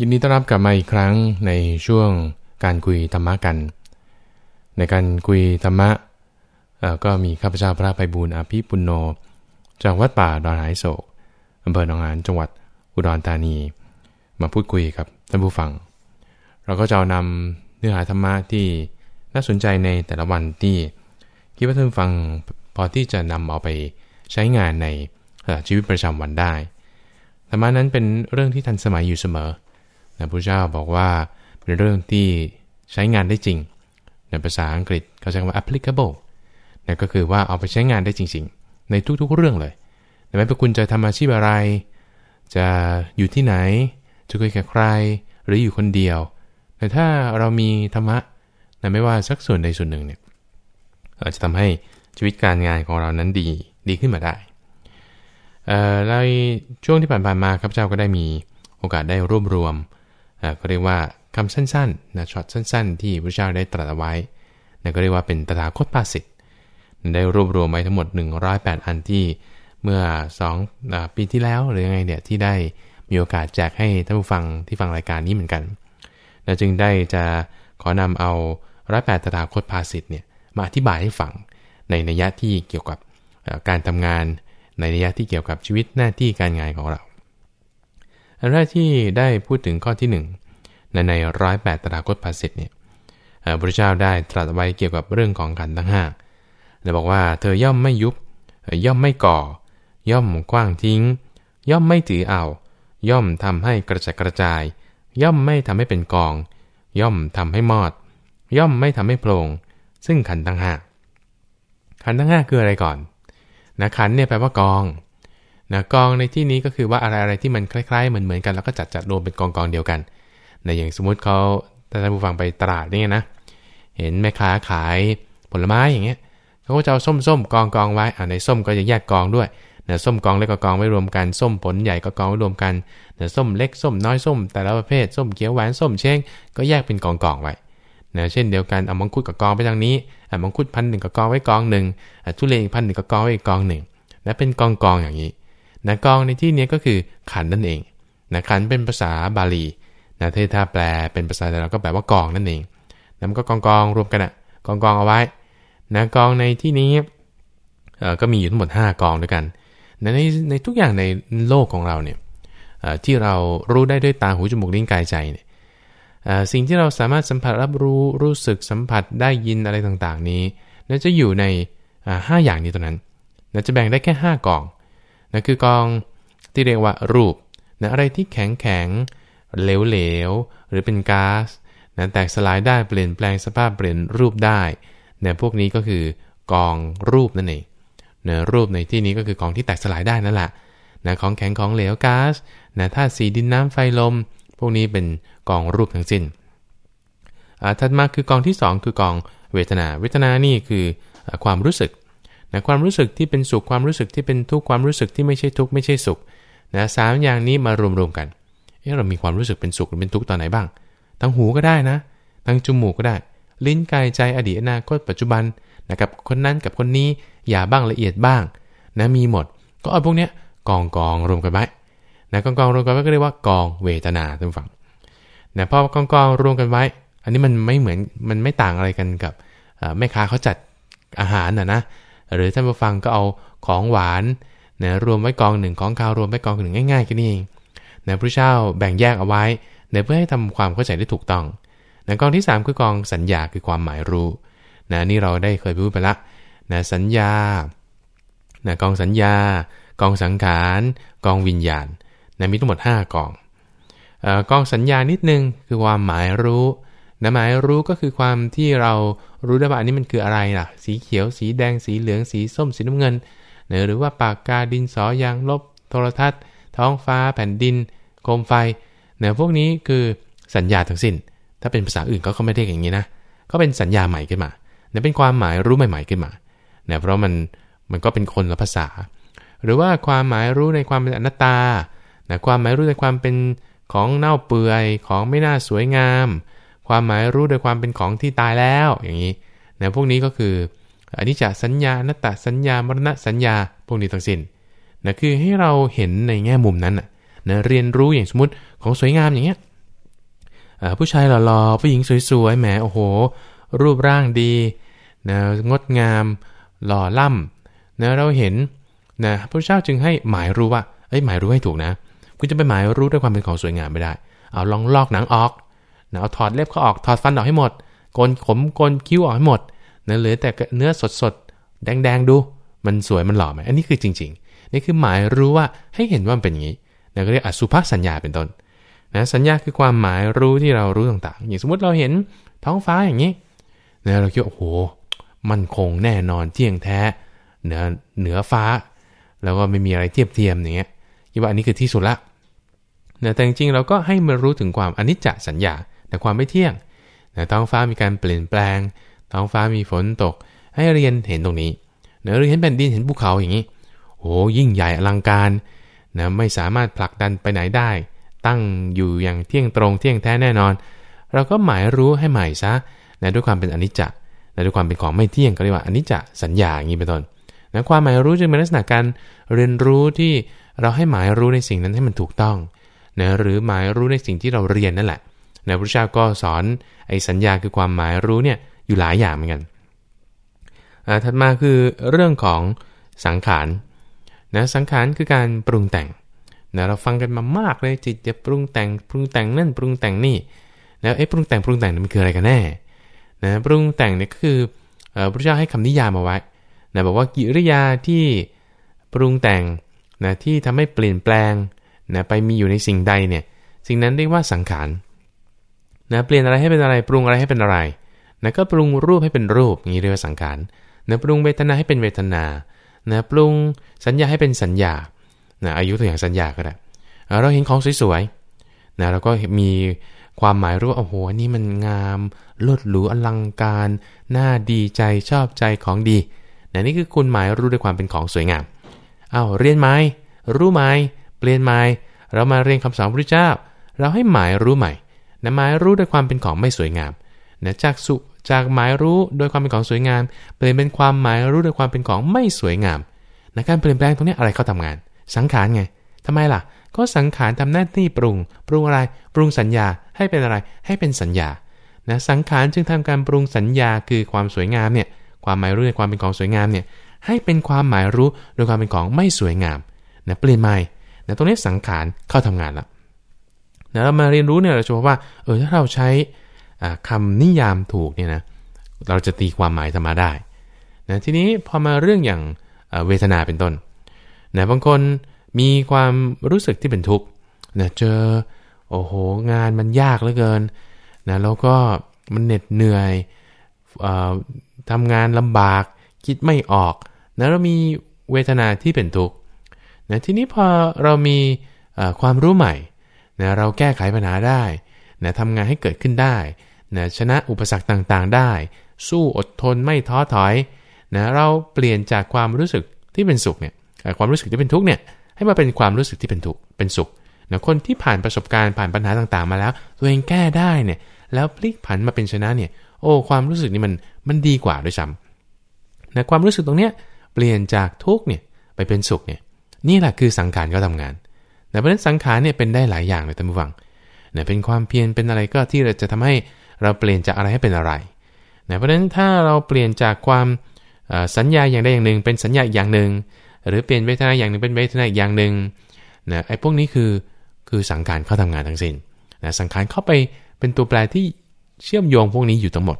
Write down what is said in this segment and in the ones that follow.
ยินดีต้อนรับกลับมาอีกครั้งในช่วงการคุยธรรมะกัน ในการคุยธรรมะก็มีข้าพเจ้าพระไพบูลอาภิปุณโญจากวัดป่าดอนหายโศกอำเภอหนองหานจังหวัดอุดรธานี มาพูดคุยกับท่านผู้ฟัง เราก็จะนำเนื้อหาธรรมะที่น่าสนใจในแต่ละวันที่คิดว่าท่านฟังพอที่จะนำเอาไปใช้งานในชีวิตประจำวันได้ธรรมะนั้นเป็นเรื่องที่ทันสมัยอยู่เสมอ นะพระเจ้าบอกว่าเป็นเรื่องที่ใช้งานได้จริง ในภาษาอังกฤษเขาใช้คำว่า applicable นั่นก็คือว่าเอาไปใช้งานได้จริง ๆ ในทุกๆเรื่องเลยไม่ว่าคุณจะทำอาชีพอะไร จะอยู่ที่ไหน จะคุยกับใคร หรืออยู่คนเดียว แต่ถ้าเรามีธรรมะนะไม่ว่าสักส่วนใดส่วนหนึ่งเนี่ยอาจะทำให้ชีวิตการงานของเรานั้นดีดีขึ้นมาได้ในช่วงที่ผ่านๆมาครับเจ้าก็ได้มีโอกาสได้รวบรวม ก็เรียกว่าคำสั้นๆนะช็อตสั้น ๆ ที่พระเจ้าได้ตรัสไว้นะก็เรียกว่าเป็นตถาคตภาสิทธิ์ได้รวบรวมไว้ทั้งหมด 108 อันที่เมื่อ2ปีที่แล้วหรือยังไงเนี่ยที่ได้มีโอกาสแจกให้ท่านผู้ฟังที่ฟังรายการนี้เหมือนกันและจึงได้จะขอนำเอาร้อยแปดตถาคตภาสิทธิ์เนี่ยมาอธิบายให้ฟังในนัยยะที่เกี่ยวกับการทำงานในนัยยะที่เกี่ยวกับชีวิตหน้าที่การงานของเรา อันแรกที่ได้พูดถึงข้อที่1ในในร้อยแปดตราคตภาษิตเนี่ยพระเจ้าได้ตรัสไว้เกี่ยวกับเรื่องของขันทั้งห้าแลวบอกว่าเธอย่อมไม่ยุบ ย่อมไม่ก่อ ย่อมกว้างทิ้ง ย่อมไม่ถือเอา ย่อมทำให้กระจัดกระจาย ย่อมไม่ทำให้เป็นกอง ย่อมทำให้มอด ย่อมไม่ทำให้โพลงซึ่งขันทั้งห้าขันทั้งห้าคืออะไรก่อนนะขันเนี่ยแปลว่ากอง นะกองในที่นี้ก็คือว่าอะไรอะไรที่มันคล้ายๆเหมือนเหมือนกันแล้วก็จัดจัดรวมเป็นกองกองเดียวกันในอย่างสมมุติเขาถ้าท่านผู้ฟังไปตลาดนี่นะ เห็นแม่ค้าขายผลไม้อย่างเงี้ยเขาก็จะเอาส้มส้มกองกองไว้อ่าในส้มก็จะแยกกองด้วยนะส้มกองเล็กก็กองไว้รวมกันส้มผลใหญ่ก็กองไว้รวมกันนะส้มเล็กส้มน้อยส้ม แต่ละประเภทส้มเขียวหวานส้มเช้งก็แยกเป็นกองกองไว้นะเช่นเดียวกันเอามังคุดกับกองไปทางนี้อ่ามังคุดพันหนึ่งกับกองไว้กองหนึ่งทุเรียนพันหนึ่งกับกองไว้อีกกองหนึ่งนะเป็นกองกองอย่างนี้ นะกองในที่นี้ก็คือขันนั่นเองนะขันเป็นภาษาบาลีนะถ้าแปลเป็นภาษาไทยเราก็แปลว่ากองนั่นเองนะมันก็กองกองรวมกันอะกองกองเอาไว้นะกองในที่นี้ก็มีอยู่ทั้งหมด 5 กองด้วยกันนะในในทุกอย่างในโลกของเราเนี่ยที่เรารู้ได้ด้วยตาหูจมูกลิ้นกายใจเนี่ยสิ่งที่เราสามารถสัมผัสรับรู้รู้สึกสัมผัสได้ยินอะไรต่างๆนี้นั่นจะอยู่ในห้าอย่างนี้ตัวนั้นนะจะแบ่งได้แค่ 5 กอง นะคือกองที่เรียกว่ารูปนะอะไรที่แข็งแข็งเหลวๆ หรือเป็นก๊าซนะแตกสลายได้เปลี่ยนแปลงสภาพเปลี่ยนรูปได้นี่ยพวกนี้ก็คือกองรูปนั่นเองนะรูปในที่นี้ก็คือกองที่แตกสลายได้นั่นแหละนะของแข็งของเหลวก๊าซนะธาตุสีดินน้ำไฟลม พวกนี้เป็นกองรูปทั้งสิ้นถัดมาคือกองที่ 2 คือกองเวทนา เวทนานี่คือความรู้สึก นะความรู้สึกที่เป็นสุขความรู้สึกที่เป็นทุกข์ความรู้สึกที่ไม่ใช่ทุกข์ไม่ใช่สุขนะสามอย่างนี้มารวมๆกันเเรามีความรู้สึกเป็นสุขหรือเป็นทุกข์ตอนไหนบ้างทั้งหูก็ได้นะทั้งจมูกก็ได้ ลิ้นกายใจอดีตอนาคตปัจจุบันนะครับคนนั้นกับคนนี้อย่าบ้างละเอียดบ้างนะมีหมด ก็เอาพวกเนี้ยกองกองรวมกันไว้นะกองกองรวมกันไว้ก็เรียกว่ากองเวทนาท่านฟังนะพอกองกองรวมกันไว้ อันนี้มันไม่เหมือนมันไม่ต่างอะไรกันกับแม่ค้าเขาจัดอาหารนะนะ หรือท่านผู้ฟังก็เอาของหวานนะรวมไว้กองหนึ่งของข้าวรวมไว้กองหนึ่งง่ายๆกันนี่เองนะพระเจ้าแบ่งแยกเอาไว้นะเพื่อให้ทำความเข้าใจได้ถูกต้องนะกองที่ 3 คือกองสัญญาคือความหมายรู้นะนี่เราได้เคยพูดไปละนะสัญญานะกองสัญญา กองสังขาร กองวิญญาณนะมีทั้งหมด 5 กองออกองสัญญานิดนึงคือความหมายรู้ นะหมายรู้ก็คือความที่เรารู้ได้ว่าอันนี้มันคืออะไรล่ะ สีเขียว สีแดง สีเหลือง สีส้ม สีน้ำเงินนะหรือว่าปากกา ดินสอ ยางลบ โทรทัศน์ ท้องฟ้า แผ่นดิน โคมไฟเนี่ยพวกนี้คือสัญญาทั้งสิ้น ถ้าเป็นภาษาอื่นก็เขาไม่ได้อย่างนี้นะ ก็เป็นสัญญาใหม่ขึ้นมาเนี่ยเป็นความหมายรู้ใหม่ ๆขึ้นมาเนี่ยเพราะมันมันก็เป็นคนละภาษา หรือว่าความหมายรู้ในความเป็นอนัตตานะความหมายรู้ในความเป็นของเน่าเปื่อย ของไม่น่าสวยงาม ความหมายรู้โดยความเป็นของที่ตายแล้วอย่างนี้นี่ยพวกนี้ก็คืออันนี้จะสัญญานัตตสัญญามรณะสัญญาพวกนี้ทั้งสิ้นนะคือให้เราเห็นในแง่มุมนั้นนะเรียนรู้อย่างสมมติของสวยงามอย่างเงี้ยผู้ชายหล่อๆผู้หญิงสวยๆแหมโอ้โห รูปร่างดีนะงดงาม หล่อล่ำนะเราเห็นนะพระเจ้าจึงให้หมายรู้ว่าเอ้ยหมายรู้ให้ถูกนะ คุณจะไปหมายรู้ด้วยความเป็นของสวยงามไม่ได้ เอาลองลอกหนังออก นะเอาถอดเล็บเขาออกถอดฟันออกให้หมดโกนขมโกนคิ้วออกให้หมดนะเหลือแต่เนื้อสดๆ แดงๆ ดู มันสวยมันหล่อไหมอันนี้คือจริง ๆ นี่คือหมายรู้ว่าให้เห็นว่ามันเป็นอย่างนี้นะก็เรียกอสุภสัญญาเป็นต้นนะสัญญาคือความหมายรู้ที่เรารู้ต่างๆ อย่างสมมติเราเห็นท้องฟ้าอย่างนี้นะเราคิดโอ้โหมันคงแน่นอนเที่ยงแท้เหนือเหนือฟ้า แล้วก็ไม่มีอะไรเทียบเทียมอย่างเงี้ยคิดว่าอันนี้คือที่สุดละนะแต่จริงๆเราก็ให้มันรู้ถึงความอนิจจสัญญา แต่ความไม่เที่ยงนะท้องฟ้ามีการเปลี่ยนแปลง ท้องฟ้ามีฝนตก ให้เรียนเห็นตรงนี้เนะเรียนเห็นแผ่นดินเห็นภูเขาอย่างนี้ โอ้ยิ่งใหญ่อลังการนะไม่สามารถผลักดันไปไหนได้ ตั้งอยู่อย่างเที่ยงตรงเที่ยงแท้แน่นอน เราก็หมายรู้ให้ใหม่ซะนะด้วยความเป็นอนิจจนะด้วยความเป็นของไม่เที่ยงก็เรียกว่าอนิจจสัญญาอย่างนี้เป็นต้นนะความหมายรู้จึงเป็นลักษณะการเรียนรู้ที่เราให้หมายรู้ในสิ่งนั้นให้มันถูกต้องนะหรือหมายรู้ในสิ่งที่เราเรียนนั่นแหละ นะพระเจ้าก็สอนไอ้สัญญาคือความหมายรู้เนี่ยอยู่หลายอย่างเหมือนกันถัดมาคือเรื่องของสังขารนะสังขารคือการปรุงแต่งนะเราฟังกันมามากเลยจิตจะปรุงแต่งปรุงแต่งนั่นปรุงแต่งนี่แล้วไอ้ปรุงแต่งปรุงแต่งมันคืออะไรกันแน่นะปรุงแต่งเนี่ยก็คือพระเจ้าให้คำนิยามมาไว้นะบอกว่ากิริยาที่ปรุงแต่งนะที่ทำให้เปลี่ยนแปลงนะไปมีอยู่ในสิ่งใดเนี่ยสิ่งนั้นเรียกว่าสังขาร นะเปลี่ยนอะไรให้เป็นอะไรปรุงอะไรให้เป็นอะไรนะก็ปรุงรูปให้เป็นรูปงนี้เรียกว่าสังขารนะปรุงเวทนาให้เป็นเวทนานะปรุงสัญญาให้เป็นสัญญานะอายุตัวอย่างสัญญาก็ได้เราเห็นของสวยๆนะเราก็มีความหมายรู้ว่าโอ้โหนี่มันงามลดหรูอลังการน่าดีใจชอบใจของดีนะนี่คือคุณหมายรู้ด้วยความเป็นของสวยงามเอาเรียนไหมรู้ไหมเปลี่ยนไหมเรามาเรียนคำสอนพระเจ้า เราให้หมายรู้ใหม่ นะหมายรู้ด้วยความเป็นของไม่สวยงามนะจากสุจากหมายรู้โดยความเป็นของสวยงาม เปลี่ยนเป็นความหมายรู้โดยความเป็นของไม่สวยงามนะการเปลี่ยนแปลงตรงนี้อะไรเขาทางาน สังขารไงทำไมล่ะ ก็สังขารทำหน้าที่ปรุง ปรุงอะไร ปรุงสัญญาให้เป็นอะไร ให้เป็นสัญญานะสังขารจึงทำการปรุงสัญญาคือความสวยงามเนี่ย ความหมายรู้ในความเป็นของสวยงามเนี่ย ให้เป็นความหมายรู้โดยความเป็นของไม่สวยงามนะเปลี่ยนใหม่นะตรงนี้สังขารเข้าทำงานแล้ว นะเรามาเรียนรู้เนี่ยเราจะพบว่าเออถ้าเราใช้คำนิยามถูกเนี่ยนะเราจะตีความหมายธรรมาได้นะทีนี้พอมาเรื่องอย่างเวทนาเป็นต้นนะบางคนมีความรู้สึกที่เป็นทุกข์นะเจอโอ้โหงานมันยากเหลือเกินนะแล้วก็มันเหน็ดเหนื่อยอทำงานลำบากคิดไม่ออกนะเรามีเวทนาที่เป็นทุกข์นะทีนี้พอเรามีความรู้ใหม่ นะเราแก้ไขปัญหาได้นะทำงานให้เกิดขึ้นได้นะชนะอุปสรรคต่างๆได้ สู้อดทนไม่ท้อถอยนะเราเปลี่ยนจากความรู้สึกที่เป็นสุขเนี่ยความรู้สึกที่เป็นทุกข์เนี่ยให้มาเป็นความรู้สึกที่เป็นทุกข์เป็นสุขนะคนที่ผ่านประสบการณ์ผ่านปัญหาต่างๆ มาแล้ว ตัวเองแก้ได้เนี่ยแล้วพลิกผันมาเป็นชนะเนี่ยโอ้ความรู้สึกนี้มันมันดีกว่าด้วยซ้ำนะความรู้สึกตรงเนี้ยเปลี่ยนจากทุกข์เนี่ยไปเป็นสุขเนี่ยนี่แหละคือสังขารก็ทำงาน แต่เพราะฉะนั้นสังขารเนี่ยเป็นได้หลายอย่างเลยท่านผู้ฟังนะเป็นความเพียรเป็นอะไรก็ที่เราจะทำให้เราเปลี่ยนจากอะไรให้เป็นอะไรนะเพราะฉะนั้นถ้าเราเปลี่ยนจากความสัญญาอย่างใดอย่างหนึ่ง เป็นสัญญาอย่างหนึ่ง หรือเปลี่ยนเวทนาอย่างหนึ่งเป็นเวทนาอย่างหนึ่งนะไอ้พวกนี้คือคือสังขารเข้าทำงานทั้งสิ้นนะสังขารเข้าไปเป็นตัวแปรที่เชื่อมโยงพวกนี้อยู่ทั้งหมด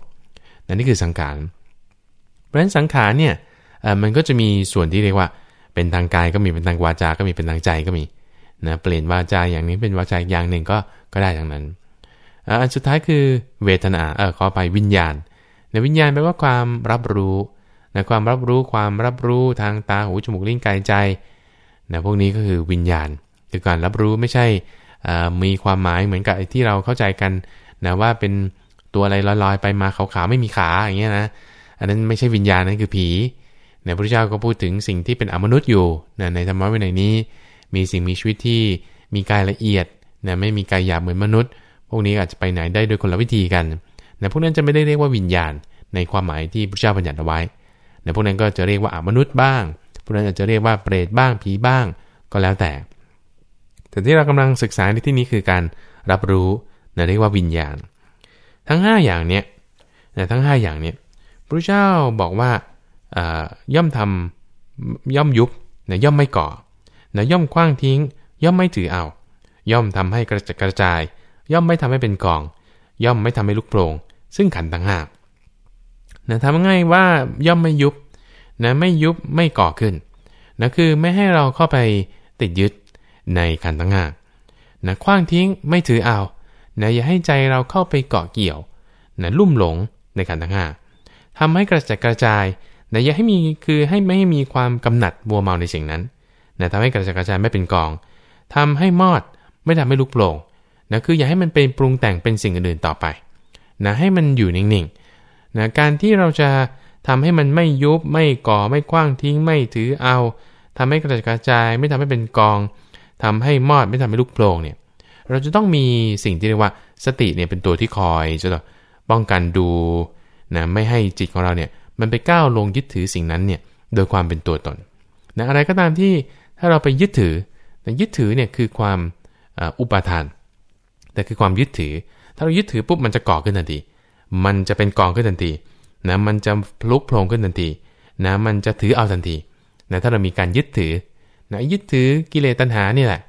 นะนี่คือสังขาร เพราะฉะนั้นสังขารเนี่ยมันก็จะมีส่วนที่เรียกว่าเป็นทางกายก็มีเป็นทางวาจาก็มีเป็นทางใจก็มี นะเปลี่ยนวาจาอย่างนี้เป็นวาจาอย่างหนึ่งก็ก็ได้ทั้งนั้นอันสุดท้ายคือเวทนาเออขอไปวิญญาณในวิญญาณแปลว่าความรับรู้นะความรับรู้ความรับรู้ทางตาหูจมูกลิ้นกายใจนะพวกนี้ก็คือวิญญาณคือการรับรู้ไม่ใช่มีความหมายเหมือนกับที่เราเข้าใจกันนะว่าเป็นตัวอะไรลอยๆไปมาขาวๆไม่มีขาอย่างเงี้ยนะอันนั้นไม่ใช่วิญญาณนั่นคือผีนะพระเจ้าก็พูดถึงสิ่งที่เป็นอมนุษย์อยู่นะในธรรมะวินัยนี้ มีสิ่งมีชีวิตที่มีกายละเอียดนะไม่มีกายหยาบเหมือนมนุษย์ พวกนี้อาจจะไปไหนได้โดยคนละวิธีกันนะพวกนั้นจะไม่ได้เรียกว่าวิญญาณ ในความหมายที่พระเจ้าบัญญัติเอาไว้ในพวกนั้นก็จะเรียกว่าอมนุษย์บ้าง พวกนั้นอาจจะเรียกว่าเปรตบ้างผีบ้างก็แล้วแต่ แต่ที่เรากำลังศึกษาในที่นี้คือการรับรู้นะเรียกว่าวิญญาณ ทั้ง 5 อย่างเนี้ยนะทั้ง 5 อย่างเนี้ยพระเจ้าบอกว่าย่อมทำย่อมยุบนะย่อมไม่ก่อ นะย่อมคว้างทิ้ง ย่อมไม่ถือเอา ย่อมทำให้กระจัดกระจาย ย่อมไม่ทำให้เป็นกอง ย่อมไม่ทำให้ลุกโปร่งซึ่งขันต่างหากนะทำง่ายว่าย่อมไม่ยุบนะไม่ยุบไม่ก่อขึ้นนะคือไม่ให้เราเข้าไปติดยึดในขันต่างหากนะคว้างทิ้งไม่ถือเอานะอย่าให้ใจเราเข้าไปเกาะเกี่ยวนะลุ่มหลงในขันต่างหากทำให้กระจัดกระจายนะอย่าให้มีคือให้ไม่ให้มีความกำหนัดบัวเมาในสิ่งนั้น นะทำให้กระจัดกระจายไม่เป็นกองทำให้มอดไม่ทำให้ลุกโปร่งนะคืออย่าให้มันเป็นปรุงแต่งเป็นสิ่งอื่นๆต่อไปนะให้มันอยู่นิ่งๆนะการที่เราจะทำให้มันไม่ยุบไม่ก่อไม่กว้างทิ้งไม่ถือเอาทำให้กระจัดกระจายไม่ทำให้เป็นกองทำให้มอดไม่ทำให้ลุกโปร่งเนี่ยเราจะต้องมีสิ่งที่เรียกว่าสติเนี่ยเป็นตัวที่คอยจะป้องกันดูนะไม่ให้จิตของเราเนี่ยมันไปก้าวลงยึดถือสิ่งนั้นเนี่ยโดยความเป็นตัวตนนะอะไรก็ตามที่ ถ้าเราไปยึดถือแต่ยึดถือเนี่ยคือความอุปาทาน แต่คือความยึดถือ ถ้าเรายึดถือปุ๊บมันจะก่อขึ้นทันที มันจะเป็นกองขึ้นทันทีนะมันจะลุกโผล่ขึ้นทันทีนะมันจะถือเอาทันทีนะถ้าเรามีการยึดถือนะยึดถือกิเลสตัณหานี่แหละ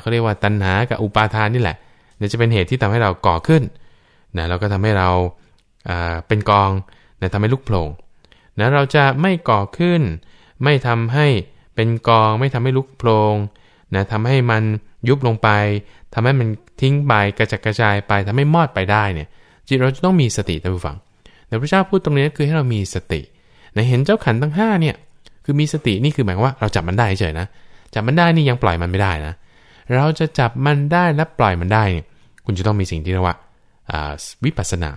เขาเรียกว่าตัณหากับอุปาทานนี่แหละเนี่ยจะเป็นเหตุที่ทำให้เราก่อขึ้นนะแล้วก็ทำให้เราเป็นกองนะทำให้ลุกโผล่นะเราจะไม่ก่อขึ้น ไม่ทำให้ เป็นกองไม่ทำให้ลุกโผล่นะทำให้มันยุบลงไปทำให้มันทิ้งไปกระจัดกระจายไปทำให้มอดไปได้เนี่ยจิตเราจะต้องมีสติท่านผู้ฟังแต่พระเจ้าพูดตรงนี้คือให้เรามีสตินะเห็นเจ้าขันทั้ง5เนี่ยคือมีสตินี่คือหมายว่าเราจับมันได้เฉยนะจับมันได้นี่ยังปล่อยมันไม่ได้นะเราจะจับมันได้และปล่อยมันได้เนี่ยคุณจะต้องมีสิ่งที่เรียกว่าวิปัสสนา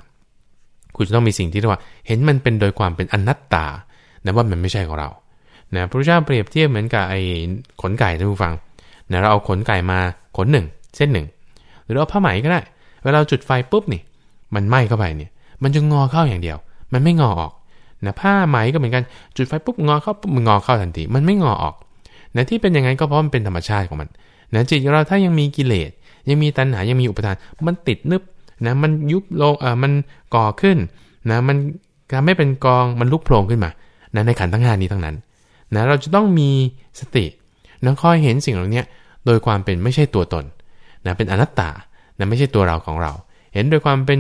คุณจะต้องมีสิ่งที่เรียกว่า เห็นมันเป็นโดยความเป็นอนัตตานะว่ามันไม่ใช่ของเรา นะพระเจ้าเปรียบเทียบเหมือนกับไอ้ขนไก่ท่านผู้ฟังนะเราเอาขนไก่มาขนหนึ่งเส้นหนึ่งหรือเอาผ้าไหมก็ได้ เวลาจุดไฟปุ๊บนี่ มันไหม้เข้าไปเนี่ย มันจะงอเข้าอย่างเดียว มันไม่งอออกนะผ้าไหมก็เหมือนกันจุดไฟปุ๊บงอเข้าปุ๊บมันงอเข้าทันที มันไม่งอออกนะที่เป็นอย่างนั้นก็เพราะมันเป็นธรรมชาติของมันนะจิตเราถ้ายังมีกิเลสยังมีตัณหายังมีอุปทาน มันติดนึบนะมันยุบลงเออมันก่อขึ้นนะมันทำให้เป็นกองมันลุกโผล่ขึ้นมานะในขันทั้งห้านี้ทั้งนั้น นะเราจะต้องมีสตินะคอยเห็นสิ่งเหล่านี้โดยความเป็นไม่ใช่ตัวตนนะเป็นอนัตตานะไม่ใช่ตัวเราของเรา เห็นโดยความเป็น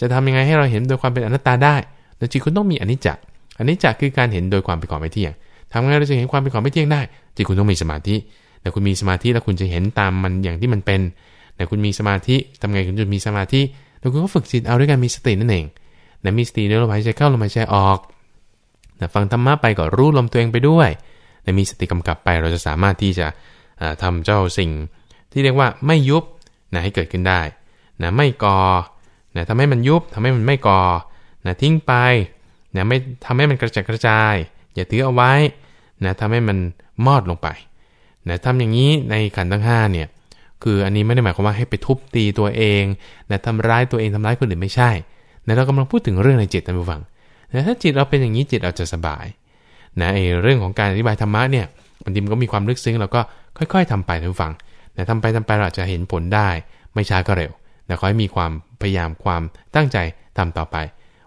จะทำยังไงให้เราเห็นโดยความเป็นอนัตตาได้แต่จิตคุณต้องมีอนิจจ์อนิจจ์คือการเห็นโดยความเป็นของไม่เที่ยงทำไงเราจะเห็นความเป็นของไม่เที่ยงได้ จิตคุณต้องมีสมาธิแต่คุณมีสมาธิแล้วคุณจะเห็นตามมันอย่างที่มันเป็นแต่คุณมีสมาธิทำไงคุณจะมีสมาธิแล้วคุณก็ฝึกจิตเอาด้วยการมีสตินั่นเองแต่มีสติในลมหายใจเข้าลมหายใจออก ฟังธรรมะไปก็รู้ลมตัวเองไปด้วยแต่มีสติกำกับไปเราจะสามารถที่จะทำเจ้าสิ่ง ที่เรียกว่าไม่ยุบนะให้เกิดขึ้นได้นะไม่กอนะทำให้มันยุบทำให้มันไม่ก่อนะทิ้งไปนะไม่ทำให้มันกระจายกระจาย อย่าถือเอาไว้นะทำให้มันมอดลงไปนะทำอย่างนี้ในขันทั้ง5เนี่ยคืออันนี้ไม่ได้หมายความว่าให้ไปทุบตีตัวเองนะทำร้ายตัวเองทำร้ายคนอื่นไม่ใช่นะเรากำลังพูดถึงเรื่องในจิตท่านผู้ฟัง แต่ถ้าจิตเราเป็นอย่างนี้จิตเราจะสบายนะไอ้เรื่องของการอธิบายธรรมะเนี่ยบางทีมันก็มีความลึกซึ้งเราก็ค่อย ๆทำไปท่านฟังแต่ทำไปทำไปเราจะเห็นผลได้ ไม่ช้าก็เร็วแต่ขอให้มีความพยายามความตั้งใจทำต่อไป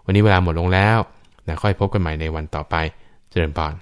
วันนี้เวลาหมดลงแล้วนะค่อยพบกันใหม่ในวันต่อไป เจริญพร